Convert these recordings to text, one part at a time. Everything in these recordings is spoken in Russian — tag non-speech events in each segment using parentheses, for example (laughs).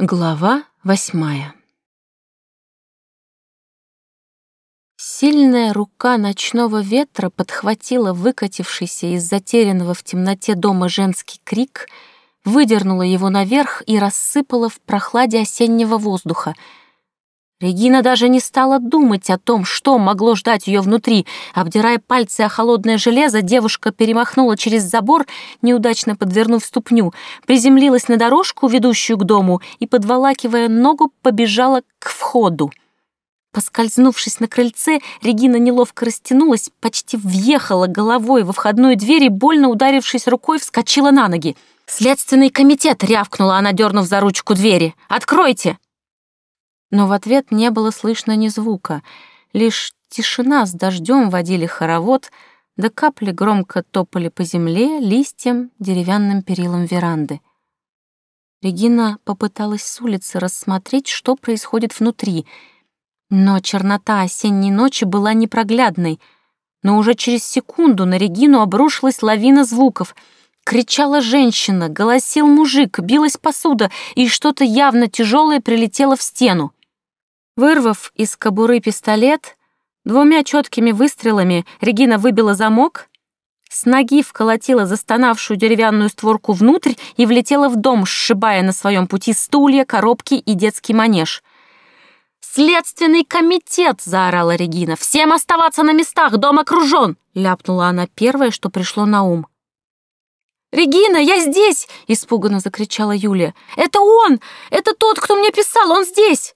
Глава восьмая. Сильная рука ночного ветра подхватила выкатившийся из затерянного в темноте дома женский крик, выдернула его наверх и рассыпала в прохладе осеннего воздуха — Регина даже не стала думать о том, что могло ждать ее внутри. Обдирая пальцы о холодное железо, девушка перемахнула через забор, неудачно подвернув ступню, приземлилась на дорожку, ведущую к дому, и, подволакивая ногу, побежала к входу. Поскользнувшись на крыльце, Регина неловко растянулась, почти въехала головой во входную дверь и, больно ударившись рукой, вскочила на ноги. «Следственный комитет!» — рявкнула она, дернув за ручку двери. «Откройте!» Но в ответ не было слышно ни звука, лишь тишина с дождем водили хоровод, да капли громко топали по земле, листьям, деревянным перилам веранды. Регина попыталась с улицы рассмотреть, что происходит внутри, но чернота осенней ночи была непроглядной, но уже через секунду на Регину обрушилась лавина звуков — Кричала женщина, голосил мужик, билась посуда, и что-то явно тяжелое прилетело в стену. Вырвав из кобуры пистолет, двумя четкими выстрелами Регина выбила замок, с ноги вколотила застонавшую деревянную створку внутрь и влетела в дом, сшибая на своем пути стулья, коробки и детский манеж. «Следственный комитет!» — заорала Регина. «Всем оставаться на местах! Дом окружен!» — ляпнула она первое, что пришло на ум. «Регина, я здесь!» — испуганно закричала Юлия. «Это он! Это тот, кто мне писал! Он здесь!»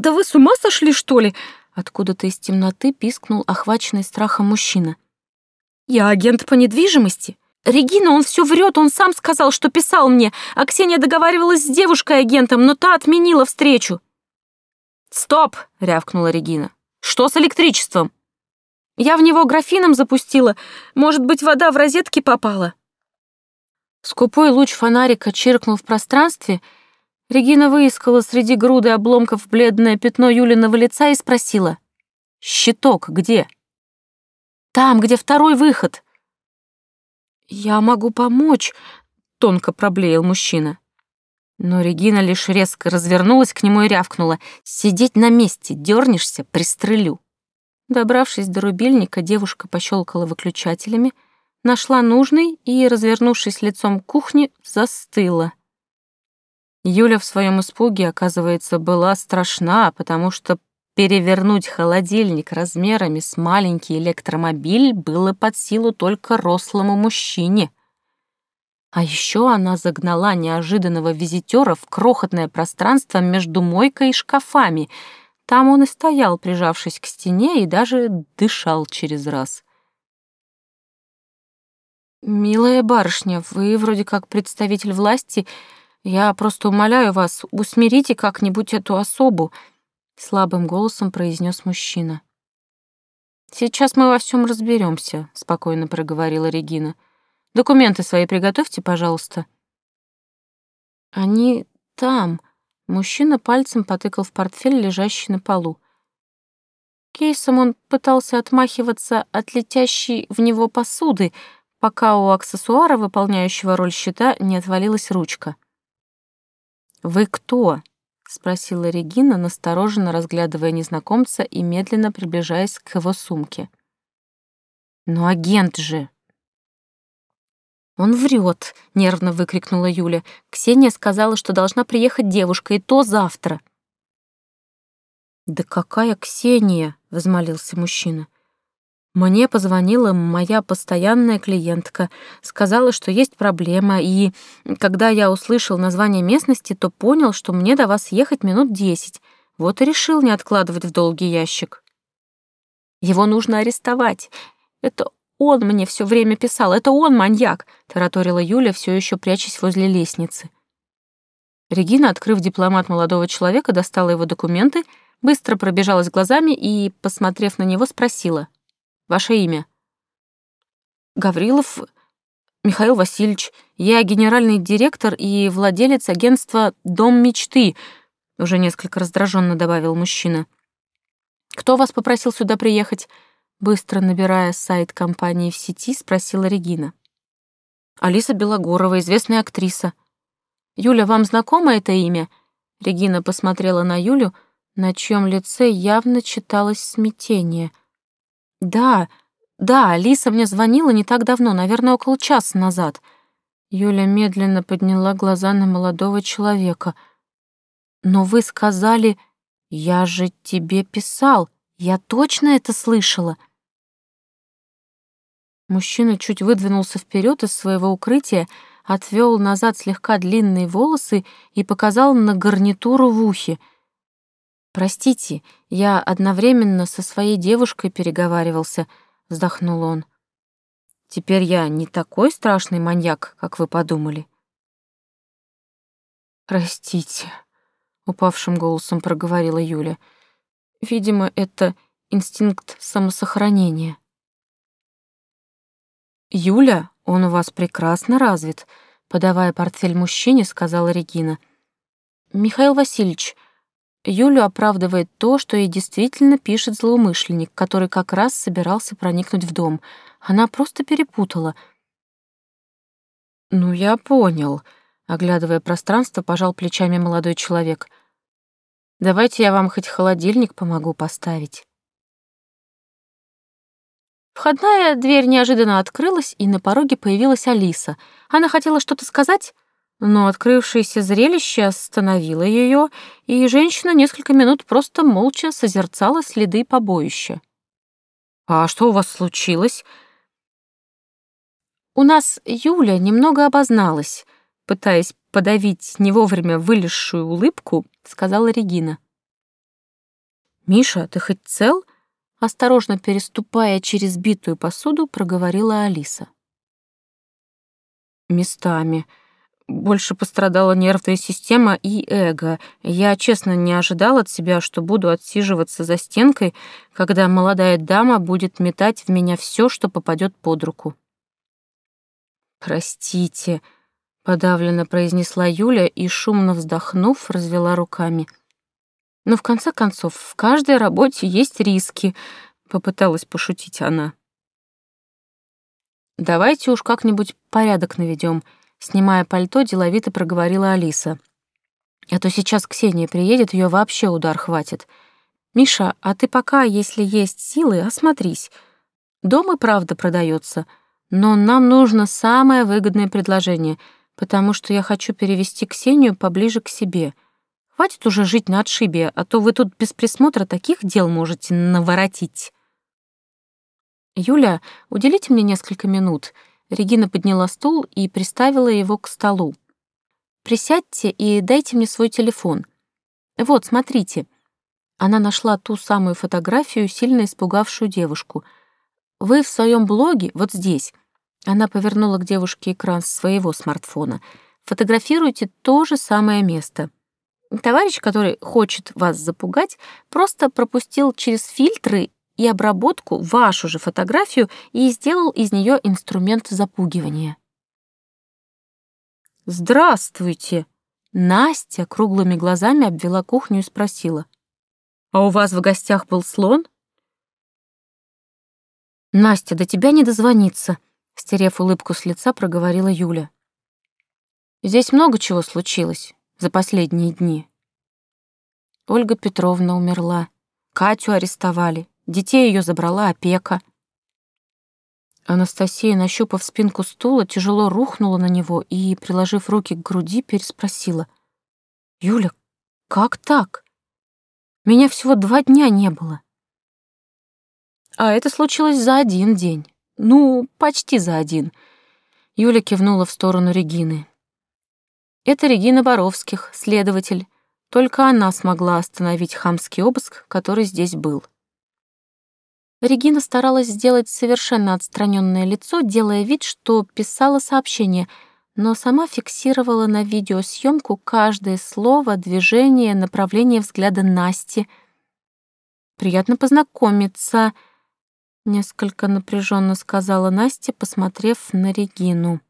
«Да вы с ума сошли, что ли?» Откуда-то из темноты пискнул охваченный страхом мужчина. «Я агент по недвижимости. Регина, он все врет, он сам сказал, что писал мне, а Ксения договаривалась с девушкой-агентом, но та отменила встречу». «Стоп!» — рявкнула Регина. «Что с электричеством?» «Я в него графином запустила. Может быть, вода в розетки попала?» Скупой луч фонарика чиркнул в пространстве — Регина выискала среди груды обломков бледное пятно Юлиного лица и спросила. «Щиток где?» «Там, где второй выход». «Я могу помочь», — тонко проблеял мужчина. Но Регина лишь резко развернулась к нему и рявкнула. «Сидеть на месте, дернешься, пристрелю». Добравшись до рубильника, девушка пощелкала выключателями, нашла нужный и, развернувшись лицом к кухне, застыла. Юля в своем испуге, оказывается, была страшна, потому что перевернуть холодильник размерами с маленький электромобиль было под силу только рослому мужчине. А еще она загнала неожиданного визитера в крохотное пространство между мойкой и шкафами. Там он и стоял, прижавшись к стене, и даже дышал через раз. «Милая барышня, вы вроде как представитель власти», я просто умоляю вас, усмирите как-нибудь эту особу», — слабым голосом произнес мужчина. «Сейчас мы во всем разберемся», — спокойно проговорила Регина. «Документы свои приготовьте, пожалуйста». «Они там», — мужчина пальцем потыкал в портфель, лежащий на полу. Кейсом он пытался отмахиваться от летящей в него посуды, пока у аксессуара, выполняющего роль щита, не отвалилась ручка. «Вы кто?» — спросила Регина, настороженно разглядывая незнакомца и медленно приближаясь к его сумке. «Ну, агент же!» «Он врет!» — нервно выкрикнула Юля. «Ксения сказала, что должна приехать девушка, и то завтра». «Да какая Ксения?» — возмолился мужчина. Мне позвонила моя постоянная клиентка, сказала, что есть проблема, и когда я услышал название местности, то понял, что мне до вас ехать минут десять. Вот и решил не откладывать в долгий ящик. Его нужно арестовать. Это он мне все время писал, это он маньяк, тараторила Юля, все еще прячась возле лестницы. Регина, открыв дипломат молодого человека, достала его документы, быстро пробежалась глазами и, посмотрев на него, спросила — Ваше имя?» «Гаврилов Михаил Васильевич. Я генеральный директор и владелец агентства «Дом мечты», — уже несколько раздраженно добавил мужчина. «Кто вас попросил сюда приехать?» Быстро набирая сайт компании в сети, спросила Регина. «Алиса Белогорова, известная актриса». «Юля, вам знакомо это имя?» Регина посмотрела на Юлю, на чьем лице явно читалось смятение. «Да, да, Алиса мне звонила не так давно, наверное, около часа назад». Юля медленно подняла глаза на молодого человека. «Но вы сказали, я же тебе писал, я точно это слышала». Мужчина чуть выдвинулся вперед из своего укрытия, отвел назад слегка длинные волосы и показал на гарнитуру в ухе. «Простите, я одновременно со своей девушкой переговаривался», — вздохнул он. «Теперь я не такой страшный маньяк, как вы подумали». «Простите», — упавшим голосом проговорила Юля. «Видимо, это инстинкт самосохранения». «Юля, он у вас прекрасно развит», — подавая портфель мужчине, сказала Регина. «Михаил Васильевич, Юлю оправдывает то, что ей действительно пишет злоумышленник, который как раз собирался проникнуть в дом. Она просто перепутала». «Ну, я понял», — оглядывая пространство, пожал плечами молодой человек. «Давайте я вам хоть холодильник помогу поставить». Входная дверь неожиданно открылась, и на пороге появилась Алиса. Она хотела что-то сказать, но открывшееся зрелище остановило ее, и женщина несколько минут просто молча созерцала следы побоища. «А что у вас случилось?» «У нас Юля немного обозналась», пытаясь подавить не вовремя вылезшую улыбку, сказала Регина. «Миша, ты хоть цел?» осторожно переступая через битую посуду, проговорила Алиса. Местами. Больше пострадала нервная система и эго. Я честно не ожидал от себя, что буду отсиживаться за стенкой, когда молодая дама будет метать в меня все, что попадет под руку. «Простите», — подавленно произнесла Юля и, шумно вздохнув, развела руками — но в конце концов, в каждой работе есть риски, попыталась пошутить она. Давайте уж как-нибудь порядок наведем, снимая пальто, деловито проговорила Алиса. А то сейчас Ксения приедет, ее вообще удар хватит. Миша, а ты пока, если есть силы, осмотрись. Дом и правда продается, но нам нужно самое выгодное предложение, потому что я хочу перевести Ксению поближе к себе — Хватит уже жить на отшибе, а то вы тут без присмотра таких дел можете наворотить. Юля, уделите мне несколько минут. Регина подняла стул и приставила его к столу. Присядьте и дайте мне свой телефон. Вот, смотрите. Она нашла ту самую фотографию, сильно испугавшую девушку. Вы в своем блоге, вот здесь. Она повернула к девушке экран своего смартфона. Фотографируйте то же самое место. Товарищ, который хочет вас запугать, просто пропустил через фильтры и обработку вашу же фотографию и сделал из нее инструмент запугивания. «Здравствуйте!» Настя круглыми глазами обвела кухню и спросила. «А у вас в гостях был слон?» «Настя, до тебя не дозвониться», — стерев улыбку с лица, проговорила Юля. «Здесь много чего случилось за последние дни. Ольга Петровна умерла, Катю арестовали, детей ее забрала опека. Анастасия, нащупав спинку стула, тяжело рухнула на него и, приложив руки к груди, переспросила. «Юля, как так? Меня всего два дня не было». А это случилось за один день. Ну, почти за один. Юля кивнула в сторону Регины. Это Регина Боровских, следователь. Только она смогла остановить хамский обыск, который здесь был. Регина старалась сделать совершенно отстраненное лицо, делая вид, что писала сообщение, но сама фиксировала на видеосъемку каждое слово, движение, направление взгляда Насти. «Приятно познакомиться», — несколько напряженно сказала Настя, посмотрев на Регину.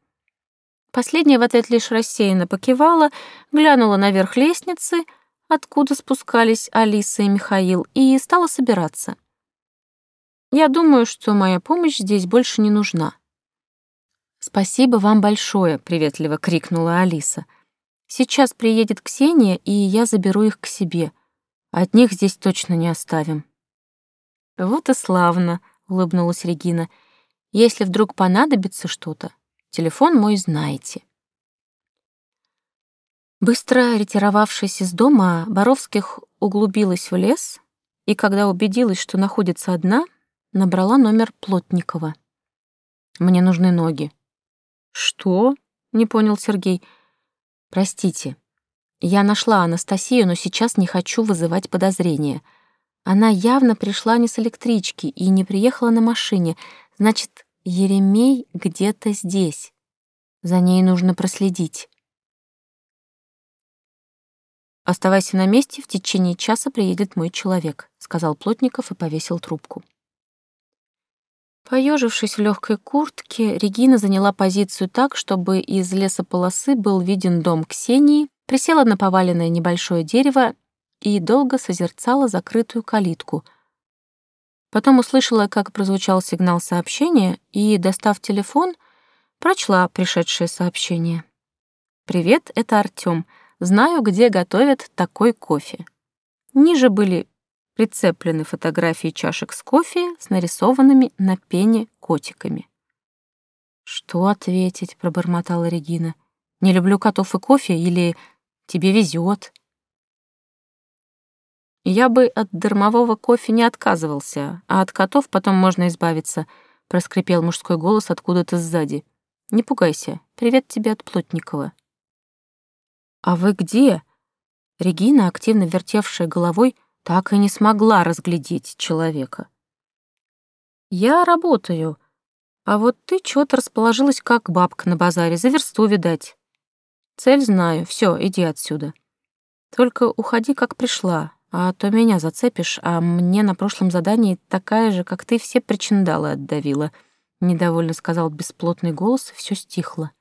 Последняя в ответ лишь рассеянно покивала, глянула наверх лестницы, откуда спускались Алиса и Михаил, и стала собираться. «Я думаю, что моя помощь здесь больше не нужна». «Спасибо вам большое», — приветливо крикнула Алиса. Сейчас приедет Ксения, и я заберу их к себе. От них здесь точно не оставим». «Вот и славно», — улыбнулась Регина. «Если вдруг понадобится что-то, телефон мой знаете». Быстро ретировавшись из дома, Боровских углубилась в лес и, когда убедилась, что находится одна, набрала номер Плотникова. «Мне нужны ноги». «Что?» — не понял Сергей. «Простите, я нашла Анастасию, но сейчас не хочу вызывать подозрения. Она явно пришла не с электрички и не приехала на машине. Значит, Еремей где-то здесь. За ней нужно проследить». «Оставайся на месте, в течение часа приедет мой человек», — сказал Плотников и повесил трубку. Поежившись в легкой куртке, Регина заняла позицию так, чтобы из лесополосы был виден дом Ксении, присела на поваленное небольшое дерево и долго созерцала закрытую калитку. Потом услышала, как прозвучал сигнал сообщения, и, достав телефон, прочла пришедшее сообщение. «Привет, это Артём. Знаю, где готовят такой кофе». Ниже были прицеплены фотографии чашек с кофе с нарисованными на пене котиками. «Что ответить?» — пробормотала Регина. «Не люблю котов и кофе» или «Тебе везет». «Я бы от дармового кофе не отказывался, а от котов потом можно избавиться», — проскрипел мужской голос откуда-то сзади. «Не пугайся. Привет тебе от Плотникова». «А вы где?» Регина, активно вертевшая головой, — так и не смогла разглядеть человека. «Я работаю, а вот ты чё-то расположилась, как бабка на базаре, за версту, видать. Цель знаю, всё, иди отсюда. Только уходи, как пришла, а то меня зацепишь, а мне на прошлом задании такая же, как ты, все причиндалы отдавила», — недовольно сказал бесплотный голос, и всё стихло.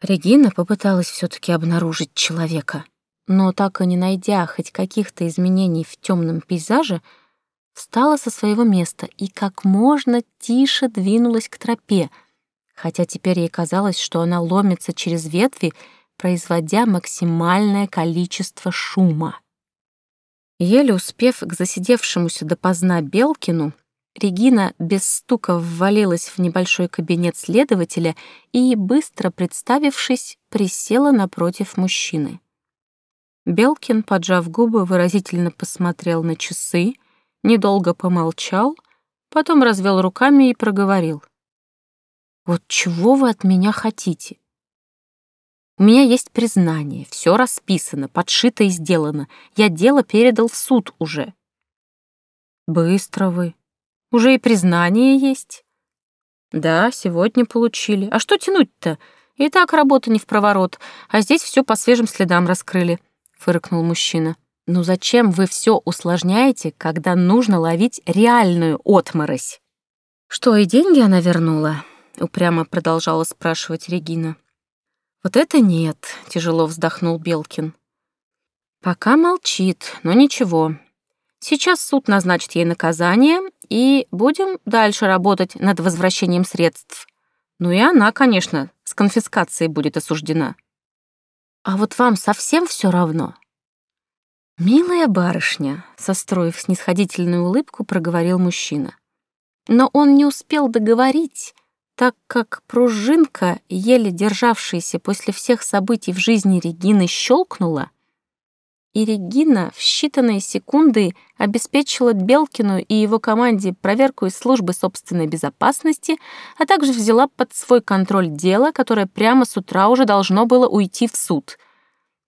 Регина попыталась всё таки обнаружить человека но так и не найдя хоть каких-то изменений в темном пейзаже, встала со своего места и как можно тише двинулась к тропе, хотя теперь ей казалось, что она ломится через ветви, производя максимальное количество шума. Еле успев к засидевшемуся допоздна Белкину, Регина без стука ввалилась в небольшой кабинет следователя и, быстро представившись, присела напротив мужчины. Белкин, поджав губы, выразительно посмотрел на часы, недолго помолчал, потом развел руками и проговорил. «Вот чего вы от меня хотите? У меня есть признание, все расписано, подшито и сделано. Я дело передал в суд уже». «Быстро вы. Уже и признание есть?» «Да, сегодня получили. А что тянуть-то? И так работа не в проворот, а здесь все по свежим следам раскрыли фыркнул мужчина. «Ну зачем вы все усложняете, когда нужно ловить реальную отморозь?» «Что, и деньги она вернула?» — упрямо продолжала спрашивать Регина. «Вот это нет», — тяжело вздохнул Белкин. «Пока молчит, но ничего. Сейчас суд назначит ей наказание, и будем дальше работать над возвращением средств. Ну и она, конечно, с конфискацией будет осуждена». А вот вам совсем все равно?» «Милая барышня», — состроив снисходительную улыбку, проговорил мужчина. Но он не успел договорить, так как пружинка, еле державшаяся после всех событий в жизни Регины, щелкнула, и Регина в считанные секунды обеспечила Белкину и его команде проверку из службы собственной безопасности, а также взяла под свой контроль дело, которое прямо с утра уже должно было уйти в суд.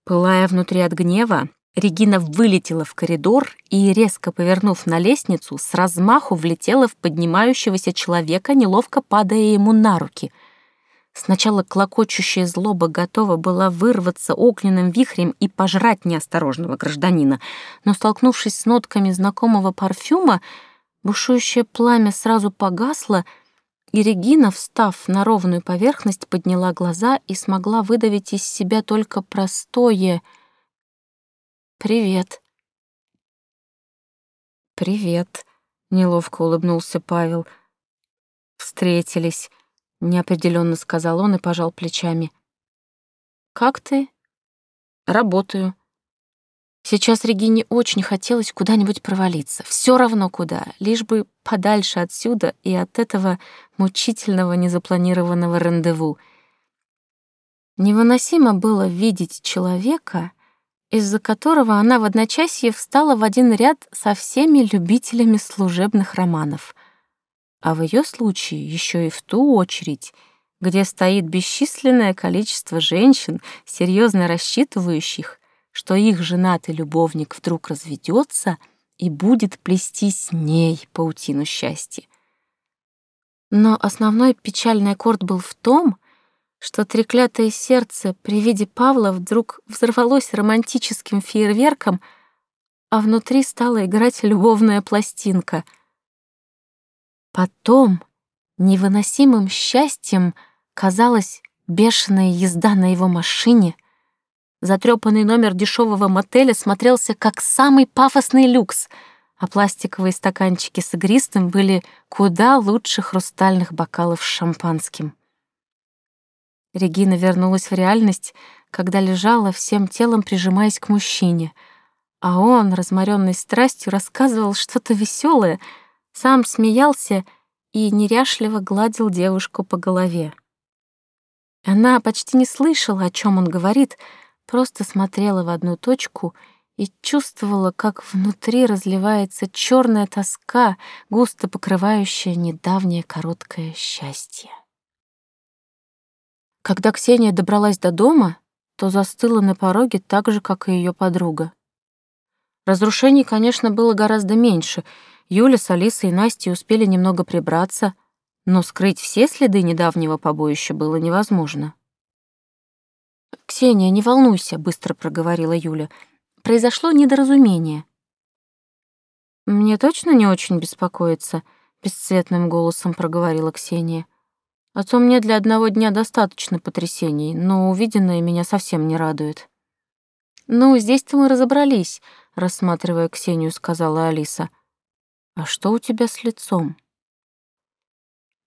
Пылая внутри от гнева, Регина вылетела в коридор и, резко повернув на лестницу, с размаху влетела в поднимающегося человека, неловко падая ему на руки — Сначала клокочущая злоба готова была вырваться огненным вихрем и пожрать неосторожного гражданина, но, столкнувшись с нотками знакомого парфюма, бушующее пламя сразу погасло, и Регина, встав на ровную поверхность, подняла глаза и смогла выдавить из себя только простое «Привет». «Привет», — неловко улыбнулся Павел. «Встретились» неопределенно сказал он и пожал плечами. Как ты? Работаю. Сейчас Регине очень хотелось куда-нибудь провалиться. Все равно куда, лишь бы подальше отсюда и от этого мучительного незапланированного рандеву. Невыносимо было видеть человека, из-за которого она в одночасье встала в один ряд со всеми любителями служебных романов. А в ее случае еще и в ту очередь, где стоит бесчисленное количество женщин, серьезно рассчитывающих, что их женатый любовник вдруг разведется и будет плести с ней паутину счастья. Но основной печальный аккорд был в том, что треклятое сердце при виде Павла вдруг взорвалось романтическим фейерверком, а внутри стала играть любовная пластинка. Потом невыносимым счастьем казалась бешеная езда на его машине — Затрепанный номер дешевого мотеля смотрелся как самый пафосный люкс, а пластиковые стаканчики с игристым были куда лучше хрустальных бокалов с шампанским. Регина вернулась в реальность, когда лежала всем телом, прижимаясь к мужчине, а он, разморенный страстью, рассказывал что-то веселое, сам смеялся и неряшливо гладил девушку по голове. Она почти не слышала, о чем он говорит, просто смотрела в одну точку и чувствовала, как внутри разливается черная тоска, густо покрывающая недавнее короткое счастье. Когда Ксения добралась до дома, то застыла на пороге так же, как и ее подруга. Разрушений, конечно, было гораздо меньше. Юля с Алисой и Настей успели немного прибраться, но скрыть все следы недавнего побоища было невозможно. «Ксения, не волнуйся», — быстро проговорила Юля. «Произошло недоразумение». «Мне точно не очень беспокоиться», — бесцветным голосом проговорила Ксения. «А то мне для одного дня достаточно потрясений, но увиденное меня совсем не радует». «Ну, здесь-то мы разобрались», — рассматривая Ксению, сказала Алиса. «А что у тебя с лицом?»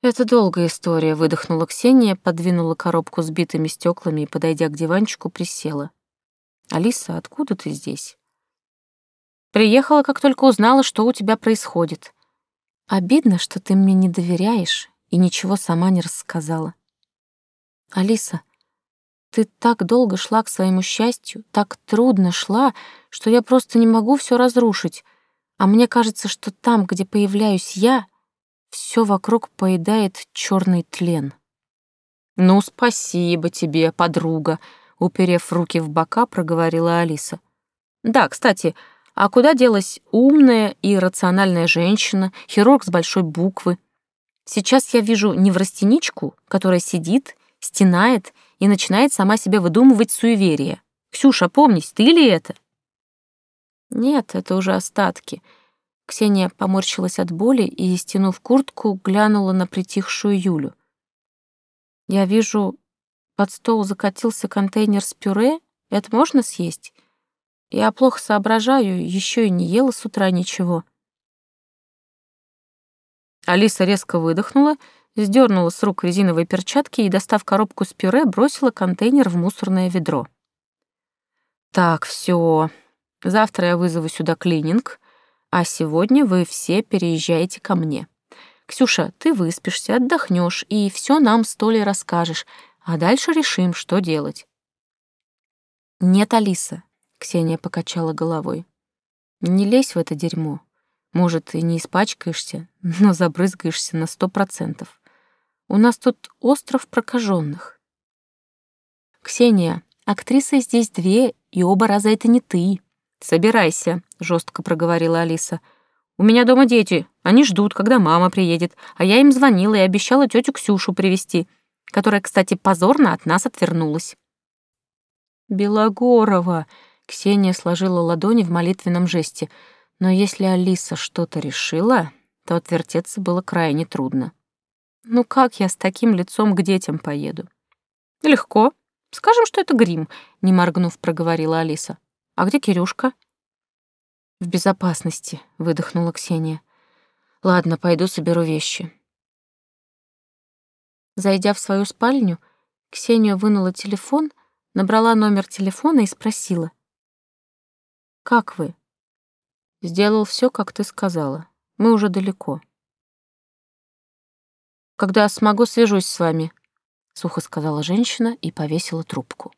«Это долгая история», — выдохнула Ксения, подвинула коробку с битыми стеклами и, подойдя к диванчику, присела. «Алиса, откуда ты здесь?» «Приехала, как только узнала, что у тебя происходит. Обидно, что ты мне не доверяешь и ничего сама не рассказала. Алиса, ты так долго шла к своему счастью, так трудно шла, что я просто не могу все разрушить, а мне кажется, что там, где появляюсь я, все вокруг поедает черный тлен. «Ну, спасибо тебе, подруга», — уперев руки в бока, проговорила Алиса. «Да, кстати, а куда делась умная и рациональная женщина, хирург с большой буквы? Сейчас я вижу неврастеничку, которая сидит, стенает и начинает сама себе выдумывать суеверия. Ксюша, помнись, ты ли это?» «Нет, это уже остатки», Ксения поморщилась от боли и, стянув куртку, глянула на притихшую Юлю. «Я вижу, под стол закатился контейнер с пюре. Это можно съесть? Я плохо соображаю, еще и не ела с утра ничего». Алиса резко выдохнула, сдернула с рук резиновые перчатки и, достав коробку с пюре, бросила контейнер в мусорное ведро. «Так, все. Завтра я вызову сюда клининг, а сегодня вы все переезжаете ко мне. Ксюша, ты выспишься, отдохнешь и все нам с Толей расскажешь, а дальше решим, что делать. Нет, Алиса, Ксения покачала головой. Не лезь в это дерьмо. Может, и не испачкаешься, (laughs) но забрызгаешься на сто процентов. У нас тут остров прокаженных. Ксения, актрисы здесь две, и оба раза это не ты. «Собирайся», — жестко проговорила Алиса. «У меня дома дети. Они ждут, когда мама приедет. А я им звонила и обещала тетю Ксюшу привести, которая, кстати, позорно от нас отвернулась». «Белогорова!» — Ксения сложила ладони в молитвенном жесте. Но если Алиса что-то решила, то отвертеться было крайне трудно. «Ну как я с таким лицом к детям поеду?» «Легко. Скажем, что это грим», — не моргнув, проговорила Алиса. А где Кирюшка? В безопасности, выдохнула Ксения. Ладно, пойду соберу вещи. Зайдя в свою спальню, Ксения вынула телефон, набрала номер телефона и спросила. «Как вы?» «Сделал все, как ты сказала. Мы уже далеко». «Когда смогу, свяжусь с вами», — сухо сказала женщина и повесила трубку.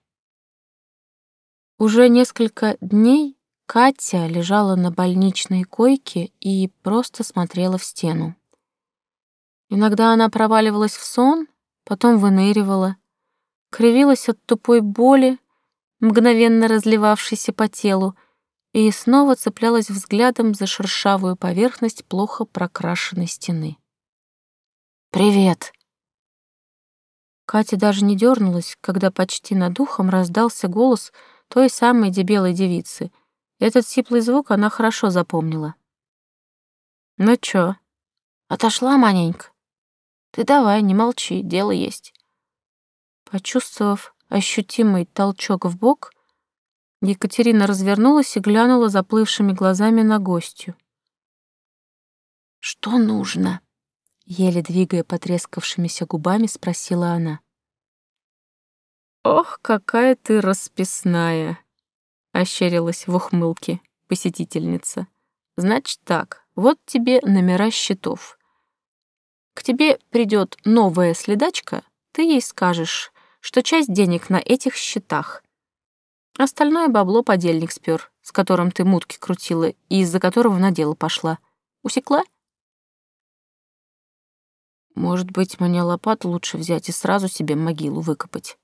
Уже несколько дней Катя лежала на больничной койке и просто смотрела в стену. Иногда она проваливалась в сон, потом выныривала, кривилась от тупой боли, мгновенно разливавшейся по телу, и снова цеплялась взглядом за шершавую поверхность плохо прокрашенной стены. «Привет!» Катя даже не дернулась, когда почти над ухом раздался голос той самой дебелой девицы. Этот сиплый звук она хорошо запомнила. «Ну чё, отошла маленько? Ты давай, не молчи, дело есть». Почувствовав ощутимый толчок в бок, Екатерина развернулась и глянула заплывшими глазами на гостью. «Что нужно?» Еле двигая потрескавшимися губами, спросила она. «Ох, какая ты расписная!» — ощерилась в ухмылке посетительница. «Значит так, вот тебе номера счетов. К тебе придет новая следачка, ты ей скажешь, что часть денег на этих счетах. Остальное бабло подельник спер, с которым ты мутки крутила и из-за которого на дело пошла. Усекла?» Может быть, мне лопату лучше взять и сразу себе могилу выкопать.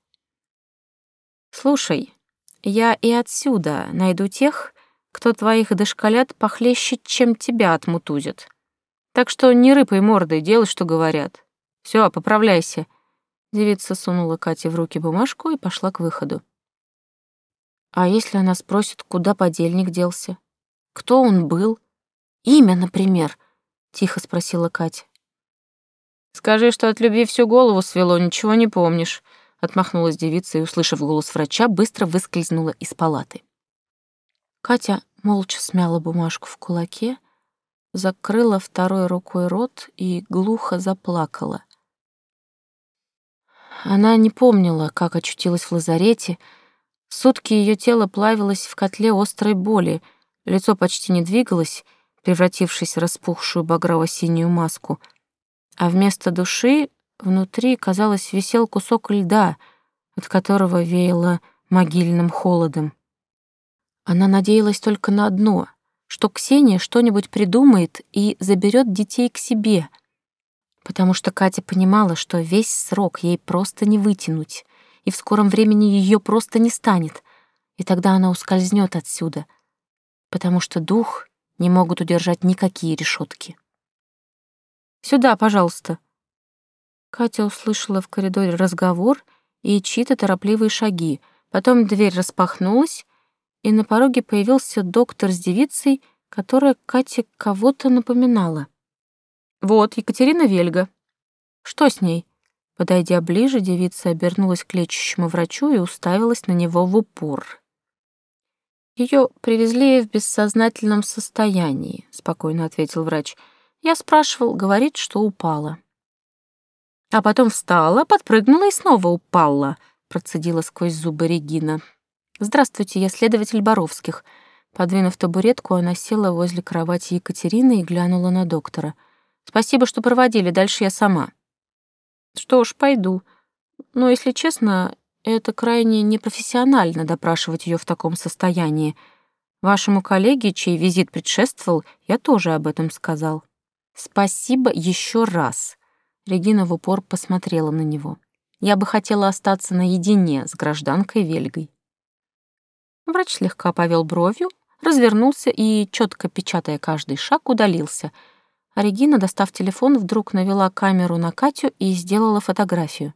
Слушай, я и отсюда найду тех, кто твоих дошколят похлеще, чем тебя отмутузит. Так что не рыпай мордой, делай, что говорят. Все, поправляйся. Девица сунула Кате в руки бумажку и пошла к выходу. А если она спросит, куда подельник делся? Кто он был? Имя, например, — тихо спросила Катя. Скажи, что от любви всю голову свело, ничего не помнишь. Отмахнулась девица и, услышав голос врача, быстро выскользнула из палаты. Катя молча смяла бумажку в кулаке, закрыла второй рукой рот и глухо заплакала. Она не помнила, как очутилась в лазарете. Сутки ее тело плавилось в котле острой боли, лицо почти не двигалось, превратившись в распухшую багрово-синюю маску — а вместо души внутри, казалось, висел кусок льда, от которого веяло могильным холодом. Она надеялась только на одно, что Ксения что-нибудь придумает и заберет детей к себе, потому что Катя понимала, что весь срок ей просто не вытянуть, и в скором времени ее просто не станет, и тогда она ускользнет отсюда, потому что дух не могут удержать никакие решетки. Сюда, пожалуйста». Катя услышала в коридоре разговор и чьи-то торопливые шаги. Потом дверь распахнулась, и на пороге появился доктор с девицей, которая Кате кого-то напоминала. «Вот, Екатерина Вельга. Что с ней?» Подойдя ближе, девица обернулась к лечащему врачу и уставилась на него в упор. Ее привезли в бессознательном состоянии», — спокойно ответил врач. Я спрашивал, говорит, что упала. А потом встала, подпрыгнула и снова упала, процедила сквозь зубы Регина. «Здравствуйте, я следователь Боровских». Подвинув табуретку, она села возле кровати Екатерины и глянула на доктора. «Спасибо, что проводили, дальше я сама». «Что ж, пойду. Но, если честно, это крайне непрофессионально допрашивать ее в таком состоянии. Вашему коллеге, чей визит предшествовал, я тоже об этом сказал». «Спасибо еще раз». Регина в упор посмотрела на него. «Я бы хотела остаться наедине с гражданкой Вельгой». Врач слегка повел бровью, развернулся и, четко печатая каждый шаг, удалился. А Регина, достав телефон, вдруг навела камеру на Катю и сделала фотографию.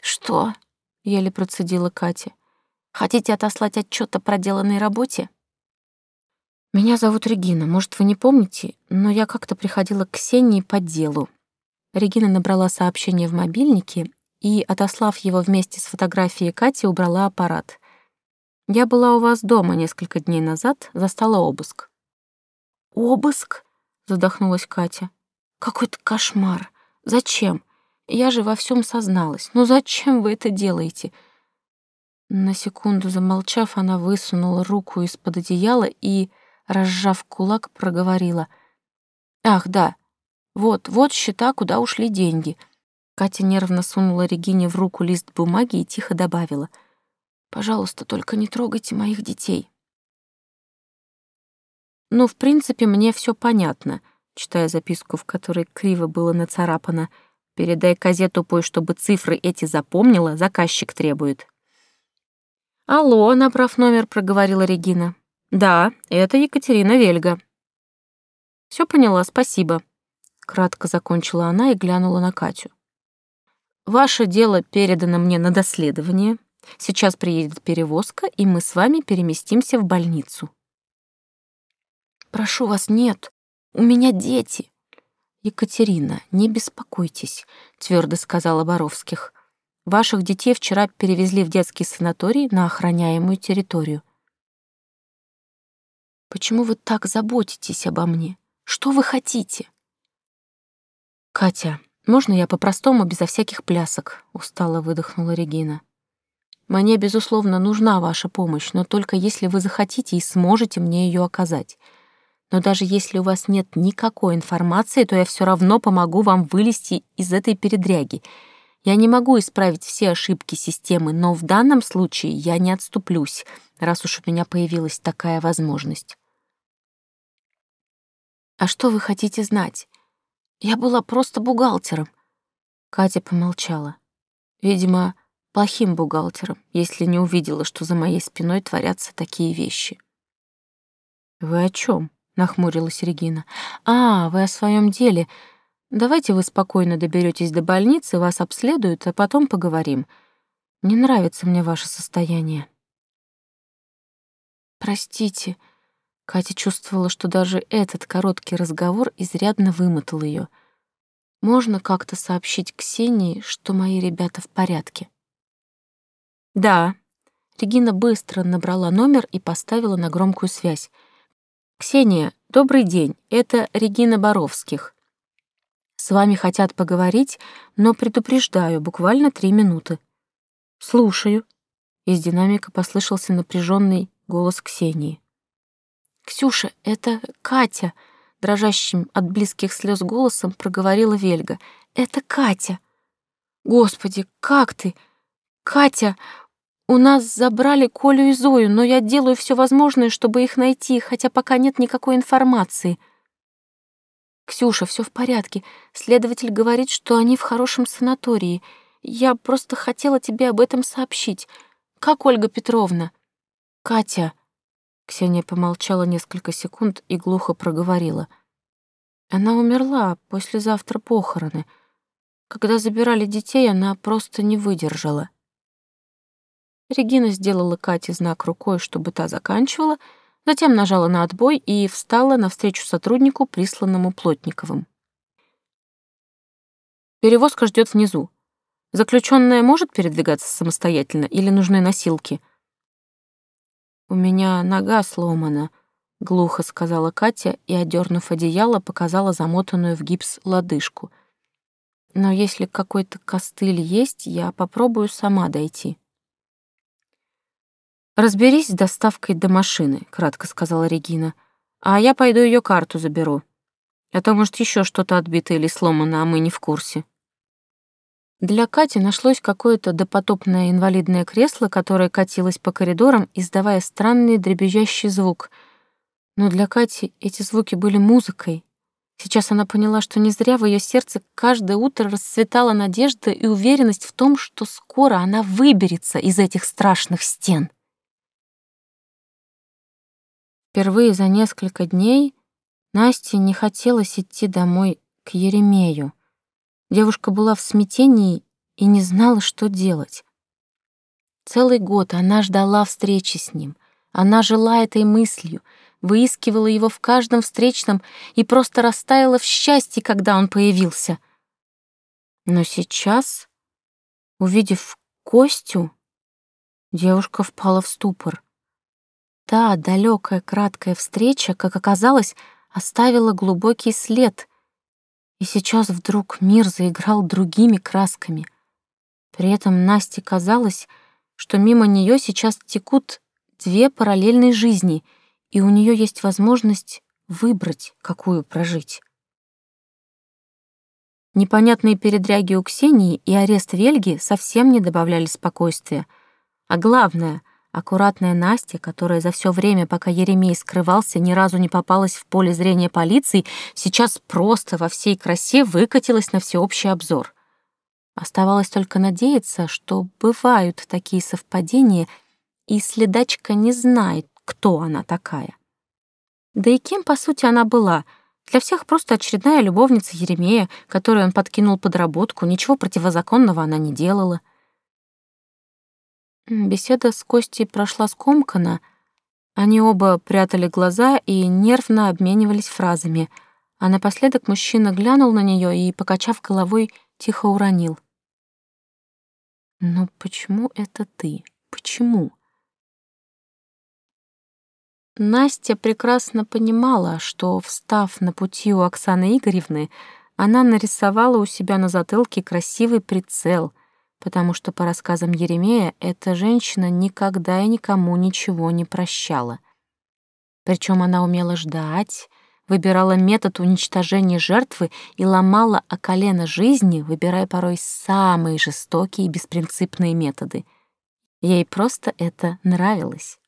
«Что?» — еле процедила Катя. «Хотите отослать отчет о проделанной работе?» «Меня зовут Регина. Может, вы не помните, но я как-то приходила к Ксении по делу». Регина набрала сообщение в мобильнике и, отослав его вместе с фотографией Кати, убрала аппарат. «Я была у вас дома несколько дней назад, застала обыск». «Обыск?» — задохнулась Катя. «Какой-то кошмар. Зачем? Я же во всем созналась. Ну зачем вы это делаете? На секунду замолчав, она высунула руку из-под одеяла и, разжав кулак, проговорила. «Ах, да, вот, вот счета, куда ушли деньги». Катя нервно сунула Регине в руку лист бумаги и тихо добавила. «Пожалуйста, только не трогайте моих детей». «Ну, в принципе, мне все понятно», читая записку, в которой криво было нацарапано. «Передай козе тупой, чтобы цифры эти запомнила, заказчик требует». «Алло», — набрав номер, проговорила Регина. «Да, это Екатерина Вельга». Все поняла, спасибо», — кратко закончила она и глянула на Катю. «Ваше дело передано мне на доследование. Сейчас приедет перевозка, и мы с вами переместимся в больницу». «Прошу вас, нет, у меня дети». «Екатерина, не беспокойтесь», — твердо сказала Боровских. Ваших детей вчера перевезли в детский санаторий на охраняемую территорию. Почему вы так заботитесь обо мне? Что вы хотите? Катя, можно я по-простому, безо всяких плясок? Устало выдохнула Регина. Мне, безусловно, нужна ваша помощь, но только если вы захотите и сможете мне ее оказать. Но даже если у вас нет никакой информации, то я все равно помогу вам вылезти из этой передряги — я не могу исправить все ошибки системы, но в данном случае я не отступлюсь, раз уж у меня появилась такая возможность. А что вы хотите знать? Я была просто бухгалтером. Катя помолчала. Видимо, плохим бухгалтером, если не увидела, что за моей спиной творятся такие вещи. Вы о чем? нахмурилась Регина. А, вы о своем деле. Давайте вы спокойно доберетесь до больницы, вас обследуют, а потом поговорим. Не нравится мне ваше состояние. Простите. Катя чувствовала, что даже этот короткий разговор изрядно вымотал ее. Можно как-то сообщить Ксении, что мои ребята в порядке? Да. Регина быстро набрала номер и поставила на громкую связь. «Ксения, добрый день. Это Регина Боровских. С вами хотят поговорить, но предупреждаю, буквально три минуты. Слушаю. Из динамика послышался напряженный голос Ксении. Ксюша, это Катя, дрожащим от близких слез голосом проговорила Вельга. Это Катя. Господи, как ты? Катя, у нас забрали Колю и Зою, но я делаю все возможное, чтобы их найти, хотя пока нет никакой информации. «Ксюша, все в порядке. Следователь говорит, что они в хорошем санатории. Я просто хотела тебе об этом сообщить. Как Ольга Петровна?» «Катя...» Ксения помолчала несколько секунд и глухо проговорила. «Она умерла, послезавтра похороны. Когда забирали детей, она просто не выдержала». Регина сделала Кате знак рукой, чтобы та заканчивала, Затем нажала на отбой и встала навстречу сотруднику, присланному Плотниковым. Перевозка ждет внизу. Заключенная может передвигаться самостоятельно или нужны носилки? У меня нога сломана, глухо сказала Катя и, одернув одеяло, показала замотанную в гипс лодыжку. Но если какой-то костыль есть, я попробую сама дойти. «Разберись с доставкой до машины», — кратко сказала Регина. «А я пойду ее карту заберу. А то, может, еще что-то отбито или сломано, а мы не в курсе». Для Кати нашлось какое-то допотопное инвалидное кресло, которое катилось по коридорам, издавая странный дребезжащий звук. Но для Кати эти звуки были музыкой. Сейчас она поняла, что не зря в ее сердце каждое утро расцветала надежда и уверенность в том, что скоро она выберется из этих страшных стен. Впервые за несколько дней Насте не хотелось идти домой к Еремею. Девушка была в смятении и не знала, что делать. Целый год она ждала встречи с ним. Она жила этой мыслью, выискивала его в каждом встречном и просто растаяла в счастье, когда он появился. Но сейчас, увидев Костю, девушка впала в ступор. Та далекая краткая встреча, как оказалось, оставила глубокий след, и сейчас вдруг мир заиграл другими красками. При этом Насте казалось, что мимо нее сейчас текут две параллельные жизни, и у нее есть возможность выбрать, какую прожить. Непонятные передряги у Ксении и арест Вельги совсем не добавляли спокойствия. А главное, аккуратная Настя, которая за все время, пока Еремей скрывался, ни разу не попалась в поле зрения полиции, сейчас просто во всей красе выкатилась на всеобщий обзор. Оставалось только надеяться, что бывают такие совпадения, и следачка не знает, кто она такая. Да и кем, по сути, она была — для всех просто очередная любовница Еремея, которую он подкинул подработку, ничего противозаконного она не делала. Беседа с Костей прошла скомканно. Они оба прятали глаза и нервно обменивались фразами, а напоследок мужчина глянул на нее и, покачав головой, тихо уронил. «Но почему это ты? Почему?» Настя прекрасно понимала, что, встав на пути у Оксаны Игоревны, она нарисовала у себя на затылке красивый прицел, потому что, по рассказам Еремея, эта женщина никогда и никому ничего не прощала. Причем она умела ждать, выбирала метод уничтожения жертвы и ломала о колено жизни, выбирая порой самые жестокие и беспринципные методы. Ей просто это нравилось.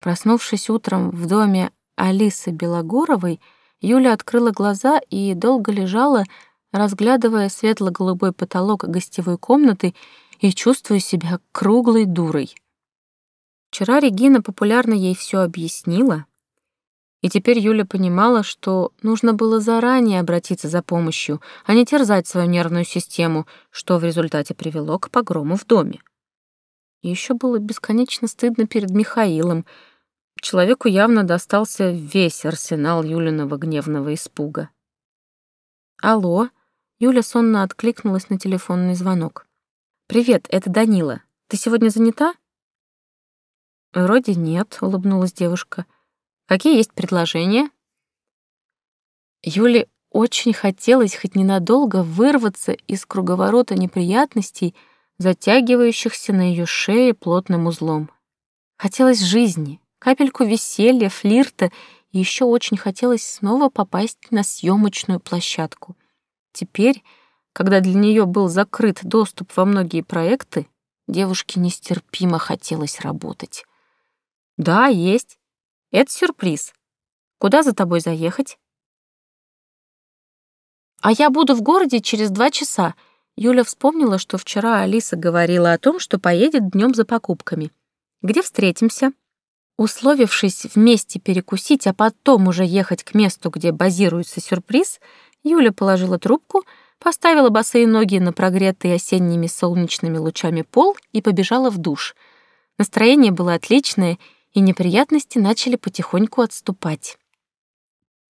Проснувшись утром в доме Алисы Белогоровой, Юля открыла глаза и долго лежала, разглядывая светло-голубой потолок гостевой комнаты и чувствуя себя круглой дурой. Вчера Регина популярно ей все объяснила, и теперь Юля понимала, что нужно было заранее обратиться за помощью, а не терзать свою нервную систему, что в результате привело к погрому в доме. Еще было бесконечно стыдно перед Михаилом — Человеку явно достался весь арсенал Юлиного гневного испуга. «Алло?» Юля сонно откликнулась на телефонный звонок. «Привет, это Данила. Ты сегодня занята?» «Вроде нет», — улыбнулась девушка. «Какие есть предложения?» Юле очень хотелось хоть ненадолго вырваться из круговорота неприятностей, затягивающихся на ее шее плотным узлом. Хотелось жизни, капельку веселья, флирта, и еще очень хотелось снова попасть на съемочную площадку. Теперь, когда для нее был закрыт доступ во многие проекты, девушке нестерпимо хотелось работать. «Да, есть. Это сюрприз. Куда за тобой заехать?» «А я буду в городе через два часа», Юля вспомнила, что вчера Алиса говорила о том, что поедет днем за покупками. «Где встретимся?» Условившись вместе перекусить, а потом уже ехать к месту, где базируется сюрприз, Юля положила трубку, поставила босые ноги на прогретый осенними солнечными лучами пол и побежала в душ. Настроение было отличное, и неприятности начали потихоньку отступать.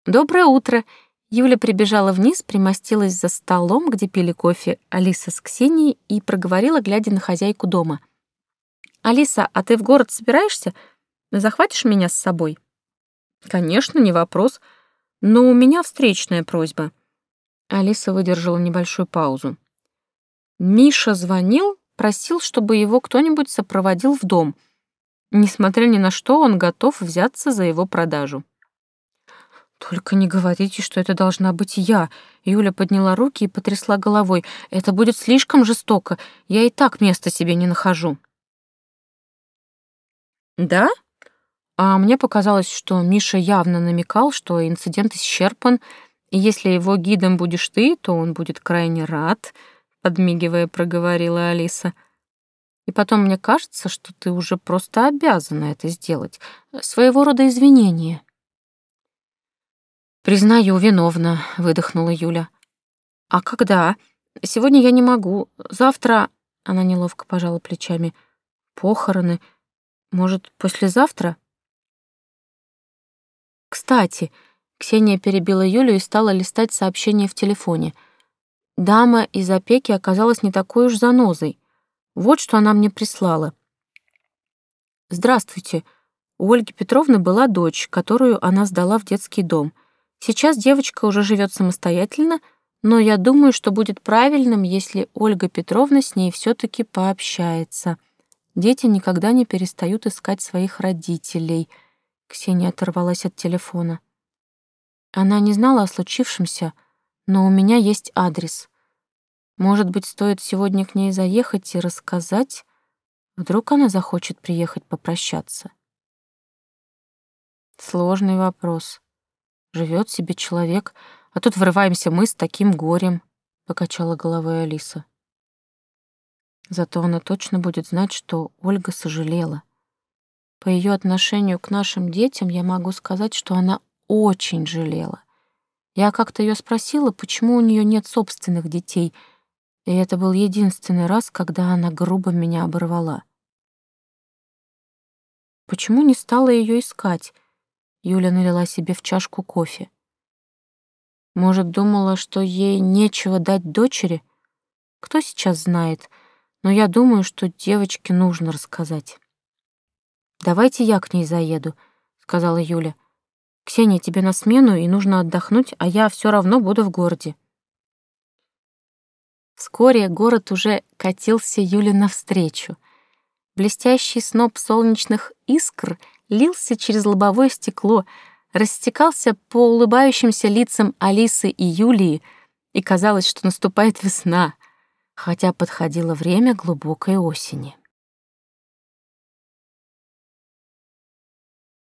«Доброе утро!» Юля прибежала вниз, примостилась за столом, где пили кофе Алиса с Ксенией, и проговорила, глядя на хозяйку дома. «Алиса, а ты в город собираешься? Захватишь меня с собой? Конечно, не вопрос. Но у меня встречная просьба. Алиса выдержала небольшую паузу. Миша звонил, просил, чтобы его кто-нибудь сопроводил в дом. Несмотря ни на что, он готов взяться за его продажу. «Только не говорите, что это должна быть я». Юля подняла руки и потрясла головой. «Это будет слишком жестоко. Я и так места себе не нахожу». «Да?» А мне показалось, что Миша явно намекал, что инцидент исчерпан, и если его гидом будешь ты, то он будет крайне рад, подмигивая, проговорила Алиса. И потом мне кажется, что ты уже просто обязана это сделать. Своего рода извинение. «Признаю, виновна», — выдохнула Юля. «А когда? Сегодня я не могу. Завтра...» — она неловко пожала плечами. «Похороны. Может, послезавтра?» «Кстати», — Ксения перебила Юлю и стала листать сообщения в телефоне. Дама из опеки оказалась не такой уж занозой. Вот что она мне прислала. «Здравствуйте. У Ольги Петровны была дочь, которую она сдала в детский дом. Сейчас девочка уже живет самостоятельно, но я думаю, что будет правильным, если Ольга Петровна с ней все таки пообщается. Дети никогда не перестают искать своих родителей. Ксения оторвалась от телефона. Она не знала о случившемся, но у меня есть адрес. Может быть, стоит сегодня к ней заехать и рассказать? Вдруг она захочет приехать попрощаться? Сложный вопрос. Живет себе человек, а тут врываемся мы с таким горем, — покачала головой Алиса. Зато она точно будет знать, что Ольга сожалела. По ее отношению к нашим детям я могу сказать, что она очень жалела. Я как-то ее спросила, почему у нее нет собственных детей, и это был единственный раз, когда она грубо меня оборвала. Почему не стала ее искать? Юля налила себе в чашку кофе. Может, думала, что ей нечего дать дочери? Кто сейчас знает, но я думаю, что девочке нужно рассказать. «Давайте я к ней заеду», — сказала Юля. «Ксения, тебе на смену, и нужно отдохнуть, а я все равно буду в городе». Вскоре город уже катился Юле навстречу. Блестящий сноп солнечных искр лился через лобовое стекло, растекался по улыбающимся лицам Алисы и Юлии, и казалось, что наступает весна, хотя подходило время глубокой осени.